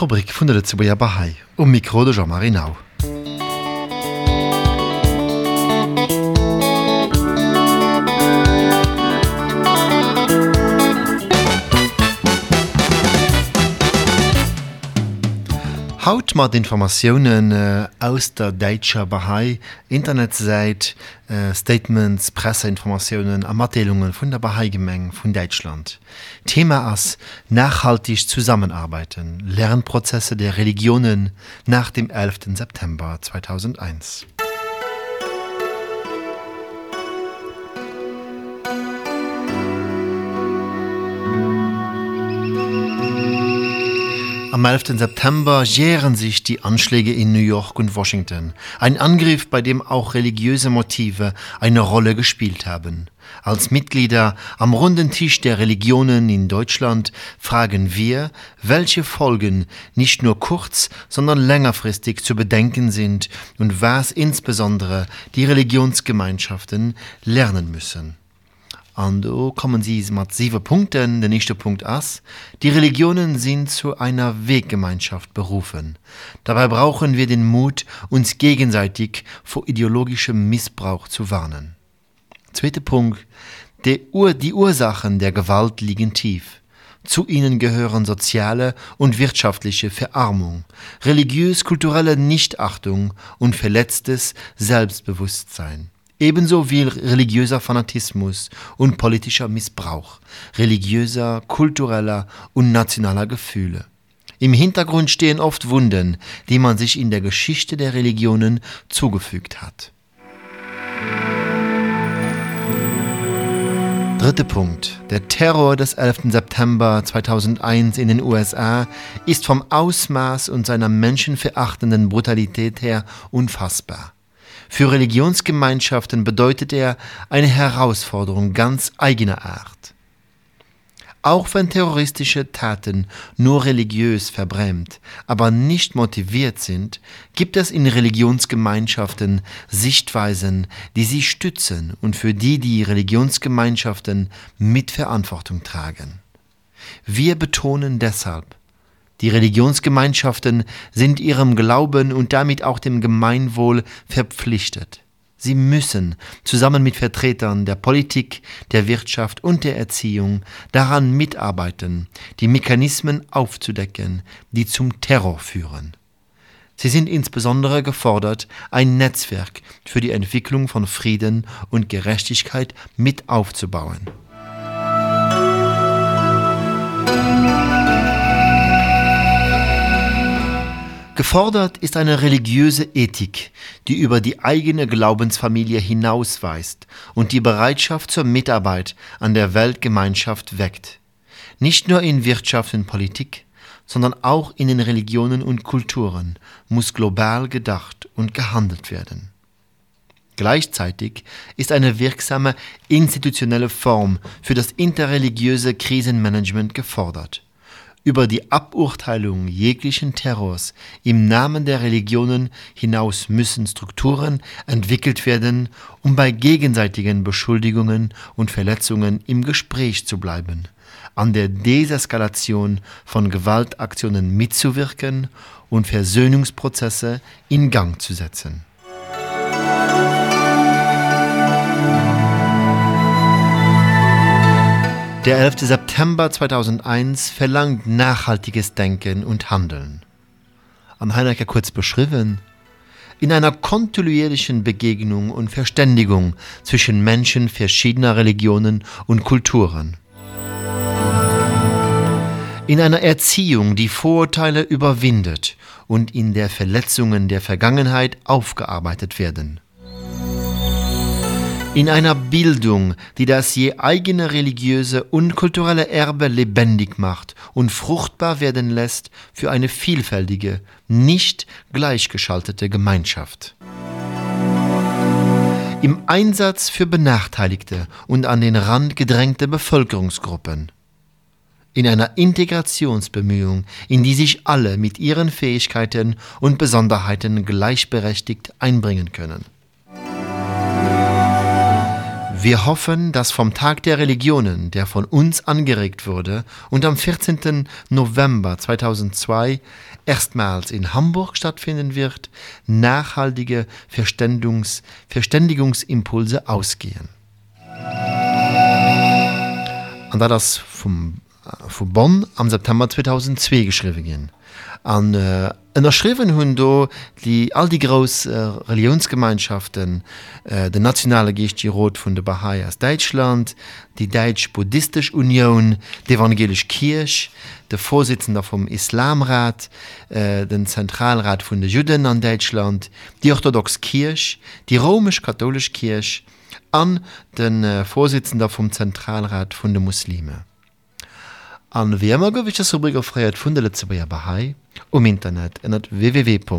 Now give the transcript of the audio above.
Rubrik vun der Zubuier Bahai um Mikrodeger Marinau. Haut mat Informationen äh, aus der Deitscher Bahai, Internetseite, äh, Statements, Presseinformationen, Ermattelungen vun der Bahai-Gemeng vun Deutschland. Thema ass nachhaltig zusammenarbeiten, Lernprozesse der Religionen nach dem 11. September 2001. Am 11. September jähren sich die Anschläge in New York und Washington. Ein Angriff, bei dem auch religiöse Motive eine Rolle gespielt haben. Als Mitglieder am runden Tisch der Religionen in Deutschland fragen wir, welche Folgen nicht nur kurz, sondern längerfristig zu bedenken sind und was insbesondere die Religionsgemeinschaften lernen müssen. Und da kommen sie mit sieben Punkten. Der nächste Punkt ist, die Religionen sind zu einer Weggemeinschaft berufen. Dabei brauchen wir den Mut, uns gegenseitig vor ideologischem Missbrauch zu warnen. Zweiter Punkt, die, Ur die Ursachen der Gewalt liegen tief. Zu ihnen gehören soziale und wirtschaftliche Verarmung, religiös-kulturelle Nichtachtung und verletztes Selbstbewusstsein ebenso wie religiöser Fanatismus und politischer Missbrauch, religiöser, kultureller und nationaler Gefühle. Im Hintergrund stehen oft Wunden, die man sich in der Geschichte der Religionen zugefügt hat. Dritter Punkt. Der Terror des 11. September 2001 in den USA ist vom Ausmaß und seiner menschenverachtenden Brutalität her unfassbar. Für Religionsgemeinschaften bedeutet er eine Herausforderung ganz eigener Art. Auch wenn terroristische Taten nur religiös verbrämt, aber nicht motiviert sind, gibt es in Religionsgemeinschaften Sichtweisen, die sie stützen und für die die Religionsgemeinschaften Mitverantwortung tragen. Wir betonen deshalb, die Religionsgemeinschaften sind ihrem Glauben und damit auch dem Gemeinwohl verpflichtet. Sie müssen zusammen mit Vertretern der Politik, der Wirtschaft und der Erziehung daran mitarbeiten, die Mechanismen aufzudecken, die zum Terror führen. Sie sind insbesondere gefordert, ein Netzwerk für die Entwicklung von Frieden und Gerechtigkeit mit aufzubauen. Gefordert ist eine religiöse Ethik, die über die eigene Glaubensfamilie hinausweist und die Bereitschaft zur Mitarbeit an der Weltgemeinschaft weckt. Nicht nur in Wirtschaft und Politik, sondern auch in den Religionen und Kulturen muss global gedacht und gehandelt werden. Gleichzeitig ist eine wirksame institutionelle Form für das interreligiöse Krisenmanagement gefordert über die Aburteilung jeglichen Terrors im Namen der Religionen hinaus müssen Strukturen entwickelt werden, um bei gegenseitigen Beschuldigungen und Verletzungen im Gespräch zu bleiben, an der Deseskalation von Gewaltaktionen mitzuwirken und Versöhnungsprozesse in Gang zu setzen. Der 11. September 2001 verlangt nachhaltiges Denken und Handeln. Am Heinecker kurz beschrieben, in einer kontinuierlichen Begegnung und Verständigung zwischen Menschen verschiedener Religionen und Kulturen. In einer Erziehung, die Vorurteile überwindet und in der Verletzungen der Vergangenheit aufgearbeitet werden in einer Bildung, die das je eigene religiöse und kulturelle Erbe lebendig macht und fruchtbar werden lässt für eine vielfältige, nicht gleichgeschaltete Gemeinschaft. Im Einsatz für benachteiligte und an den Rand gedrängte Bevölkerungsgruppen. In einer Integrationsbemühung, in die sich alle mit ihren Fähigkeiten und Besonderheiten gleichberechtigt einbringen können. Wir hoffen, dass vom Tag der Religionen, der von uns angeregt wurde und am 14. November 2002 erstmals in Hamburg stattfinden wird, nachhaltige Verständigungs Verständigungsimpulse ausgehen. Und da das äh, von Bonn am September 2002 geschrieben ging. An äh, ënnerschriwen hunn do die all die Gros äh, Religionsgemeinschaften äh, de nationale Geichtirot vun de Bahai aus Deutschland, die Deutsch Buddhistisch Union, die Evangelisch Kirch, der Vorsitzender vom Islamrat, äh, den Zentralrat vun de Juden an Deutschland, die Orthodox Kirch, die römisch-katholisch Kirch an den äh, Vorsitzender vom Zentralrat vun de Muslime. An wiemer gowiches Rubriker freiiert vun der Letzebeier Bahai um Internet ennner www.bah.ai.lu.